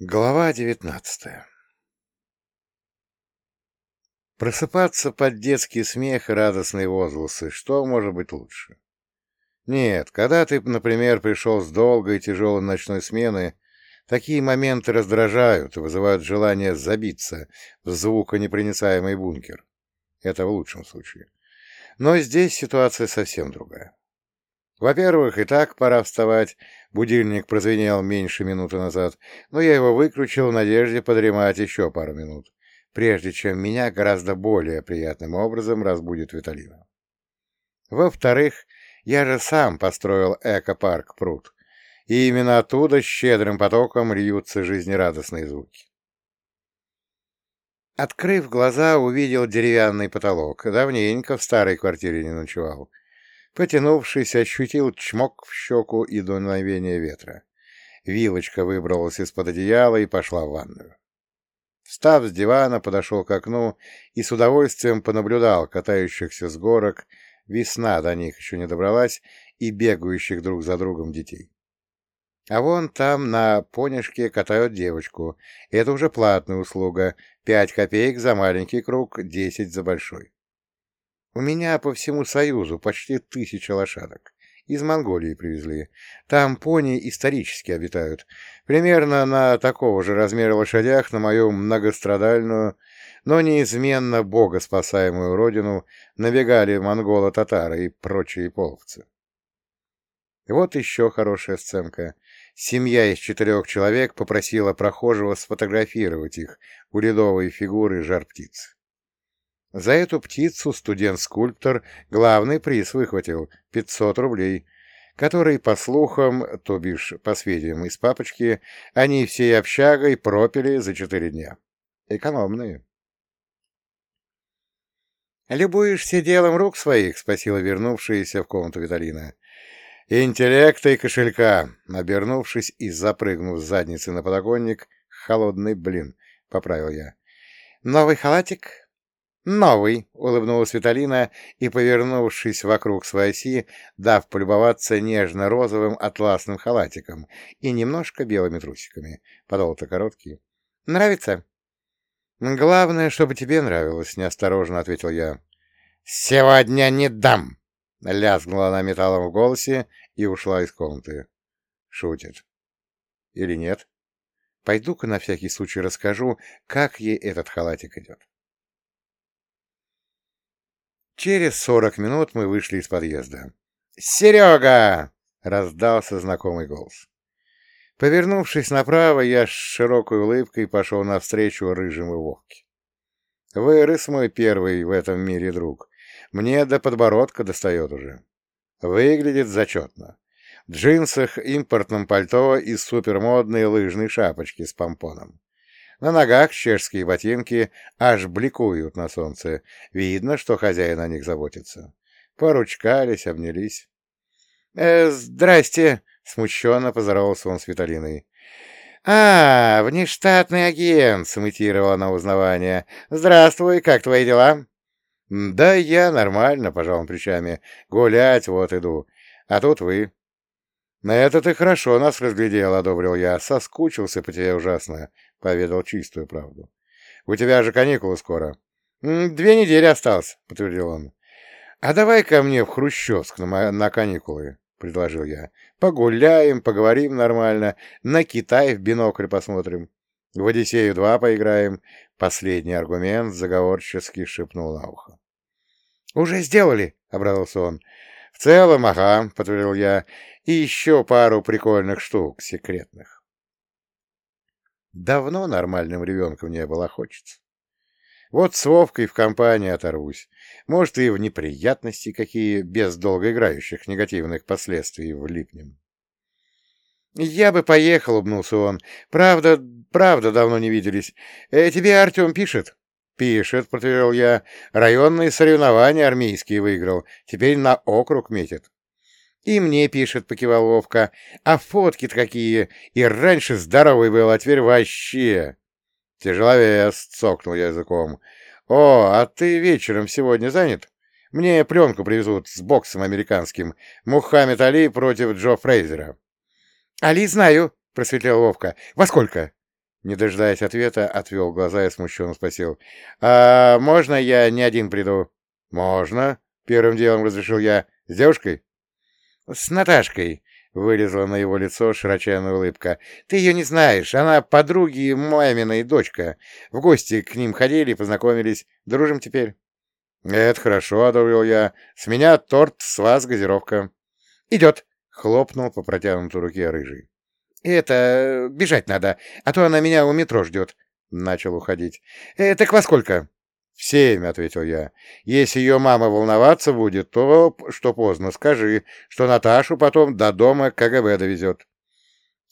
Глава девятнадцатая Просыпаться под детский смех и радостные возгласы, что может быть лучше? Нет, когда ты, например, пришел с долгой и тяжелой ночной смены, такие моменты раздражают и вызывают желание забиться в звуконепроницаемый бункер. Это в лучшем случае. Но здесь ситуация совсем другая. Во-первых, и так пора вставать, будильник прозвенел меньше минуты назад, но я его выключил в надежде подремать еще пару минут, прежде чем меня гораздо более приятным образом разбудит Виталина. Во-вторых, я же сам построил экопарк пруд, и именно оттуда щедрым потоком льются жизнерадостные звуки. Открыв глаза, увидел деревянный потолок. Давненько в старой квартире не ночевал. Потянувшись, ощутил чмок в щеку и дуновение ветра. Вилочка выбралась из-под одеяла и пошла в ванную. Встав с дивана, подошел к окну и с удовольствием понаблюдал катающихся с горок, весна до них еще не добралась, и бегающих друг за другом детей. А вон там на понежке катают девочку. Это уже платная услуга. Пять копеек за маленький круг, десять за большой. У меня по всему Союзу почти тысяча лошадок. Из Монголии привезли. Там пони исторически обитают. Примерно на такого же размера лошадях на мою многострадальную, но неизменно богоспасаемую родину набегали монголо-татары и прочие половцы. Вот еще хорошая сценка. Семья из четырех человек попросила прохожего сфотографировать их у ледовой фигуры жар-птицы. За эту птицу студент-скульптор главный приз выхватил — 500 рублей, который, по слухам, то бишь по сведениям из папочки, они всей общагой пропили за четыре дня. Экономные. «Любуешься делом рук своих?» — спросила вернувшаяся в комнату Виталина. «Интеллекта и кошелька!» — обернувшись и запрыгнув с задницы на подоконник, холодный блин, — поправил я. «Новый халатик?» «Новый», — улыбнулась Виталина и, повернувшись вокруг своей оси, дав полюбоваться нежно-розовым атласным халатиком и немножко белыми трусиками. Подол-то короткий. «Нравится?» «Главное, чтобы тебе нравилось», — неосторожно ответил я. «Сегодня не дам!» — лязгнула она металлом в голосе и ушла из комнаты. Шутит. Или нет? Пойду-ка на всякий случай расскажу, как ей этот халатик идет. Через сорок минут мы вышли из подъезда. «Серега!» — раздался знакомый голос. Повернувшись направо, я с широкой улыбкой пошел навстречу рыжему Вовке. Вырос мой первый в этом мире друг. Мне до подбородка достает уже. Выглядит зачетно. В джинсах, импортном пальто и супермодной лыжной шапочки с помпоном. На ногах чешские ботинки аж бликуют на солнце. Видно, что хозяин о них заботится. Поручкались, обнялись. «Э, «Здрасте!» — смущенно поздоровался он с Виталиной. «А, внештатный агент!» — сымитировала на узнавание. «Здравствуй, как твои дела?» «Да я нормально», — пожал он плечами. «Гулять вот иду. А тут вы». «На это ты хорошо нас разглядел», — одобрил я. «Соскучился по тебе ужасно поведал чистую правду. «У тебя же каникулы скоро». «Две недели осталось», — подтвердил он. «А давай ко мне в Хрущевск на, на каникулы», — предложил я. «Погуляем, поговорим нормально, на Китай в бинокль посмотрим. В Одиссею-2 поиграем». Последний аргумент заговорчески шепнул на ухо. «Уже сделали», — обрадовался он. «В целом, ага», — подтвердил я, — «и еще пару прикольных штук секретных». Давно нормальным ребенком не было, хочется. Вот с Вовкой в компании оторвусь. Может, и в неприятности какие, без долгоиграющих негативных последствий влипнем. «Я бы поехал», — убнулся он. «Правда, правда, давно не виделись. Э, тебе Артем пишет?» «Пишет», — подтвердил я. «Районные соревнования армейские выиграл. Теперь на округ метит». «И мне пишет», — покивал Вовка. «А фотки-то какие! И раньше здоровый был, а теперь вообще...» «Тяжеловес», — цокнул я языком. «О, а ты вечером сегодня занят? Мне пленку привезут с боксом американским. Мухаммед Али против Джо Фрейзера». «Али знаю», — просветлел Вовка. «Во сколько?» Не дожидаясь ответа, отвел глаза и смущенно спросил. «А можно я не один приду?» «Можно», — первым делом разрешил я. «С девушкой?» «С Наташкой», — вылезла на его лицо широченная улыбка. «Ты ее не знаешь. Она подруги маминой дочка. В гости к ним ходили, познакомились. Дружим теперь». «Это хорошо», — одобрил я. «С меня торт, с вас газировка». «Идет», — хлопнул по протянутой руке рыжий. «Это... бежать надо, а то она меня у метро ждет», — начал уходить. «Э, «Так во сколько?» «В семь», — ответил я. «Если ее мама волноваться будет, то, что поздно, скажи, что Наташу потом до дома КГБ довезет».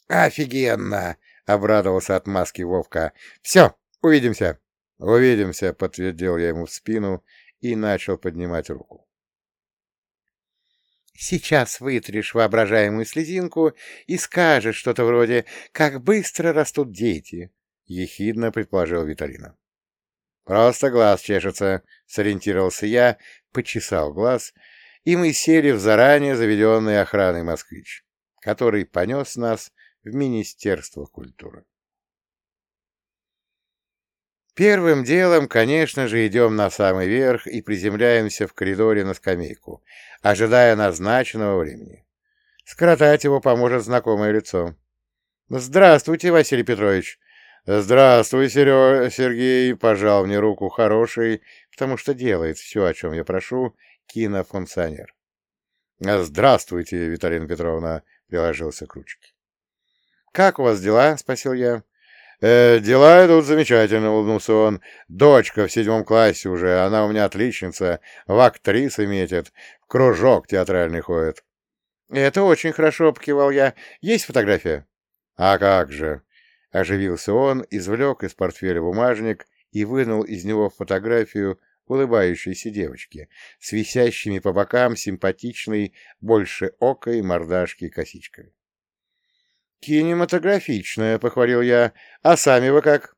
«Офигенно!» — обрадовался от маски Вовка. «Все, увидимся». «Увидимся», — подтвердил я ему в спину и начал поднимать руку. Сейчас вытрешь воображаемую слезинку и скажешь что-то вроде «Как быстро растут дети!» — ехидно предположил Виталина. «Просто глаз чешется», — сориентировался я, почесал глаз, и мы сели в заранее заведенный охраной москвич, который понес нас в Министерство культуры. Первым делом, конечно же, идем на самый верх и приземляемся в коридоре на скамейку, ожидая назначенного времени. Скоротать его поможет знакомое лицо. «Здравствуйте, Василий Петрович!» «Здравствуй, Серё... Сергей!» — пожал мне руку хороший, потому что делает все, о чем я прошу, кинофункционер. «Здравствуйте, Виталина Петровна!» — приложился к ручке. «Как у вас дела?» — спросил я. «Э, «Дела идут замечательно», — улыбнулся он. «Дочка в седьмом классе уже, она у меня отличница, в актрисы метит, в кружок театральный ходит». «Это очень хорошо», — покивал я. «Есть фотография?» «А как же!» — оживился он, извлек из портфеля бумажник и вынул из него фотографию улыбающейся девочки с висящими по бокам симпатичной, больше окой мордашки косичкой. «Кинематографичная», — похвалил я. «А сами вы как?»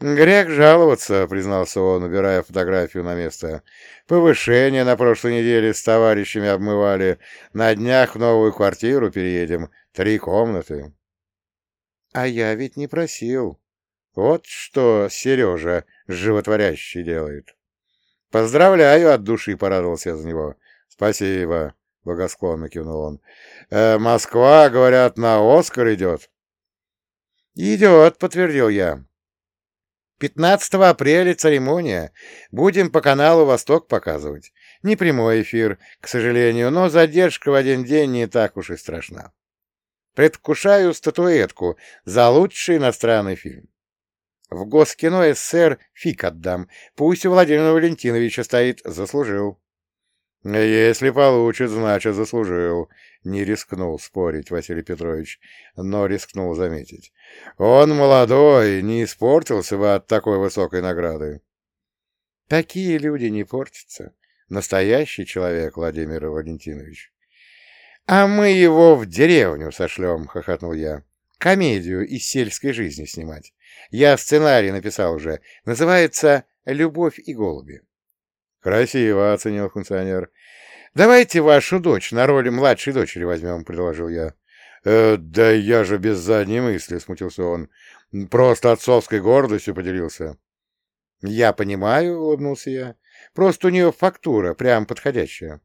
«Грех жаловаться», — признался он, убирая фотографию на место. «Повышение на прошлой неделе с товарищами обмывали. На днях в новую квартиру переедем. Три комнаты». «А я ведь не просил. Вот что Сережа животворящий делает». «Поздравляю от души», — порадовался за него. «Спасибо» благосклонно кивнул он. «Э, «Москва, говорят, на Оскар идет». «Идет», — подтвердил я. 15 апреля церемония. Будем по каналу «Восток» показывать. Не прямой эфир, к сожалению, но задержка в один день не так уж и страшна. Предвкушаю статуэтку за лучший иностранный фильм. В Госкино СССР фиг отдам. Пусть у Владимира Валентиновича стоит, заслужил. «Если получит, значит, заслужил», — не рискнул спорить Василий Петрович, но рискнул заметить. «Он молодой, не испортился бы от такой высокой награды». «Такие люди не портятся. Настоящий человек, Владимир Валентинович». «А мы его в деревню сошлем», — хохотнул я. «Комедию из сельской жизни снимать. Я сценарий написал уже. Называется «Любовь и голуби». «Красиво», — оценил функционер. «Давайте вашу дочь на роли младшей дочери возьмем», — предложил я. «Э, «Да я же без задней мысли», — смутился он. «Просто отцовской гордостью поделился». «Я понимаю», — улыбнулся я. «Просто у нее фактура прям подходящая».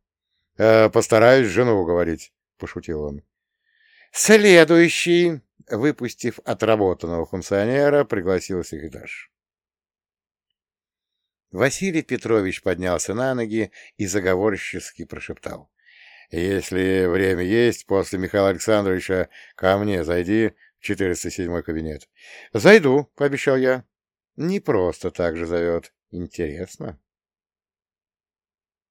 «Э, «Постараюсь жену уговорить», — пошутил он. «Следующий», — выпустив отработанного функционера, пригласил секретарь. Василий Петрович поднялся на ноги и заговорчески прошептал. «Если время есть, после Михаила Александровича ко мне зайди в 407 кабинет». «Зайду», — пообещал я. «Не просто так же зовет. Интересно».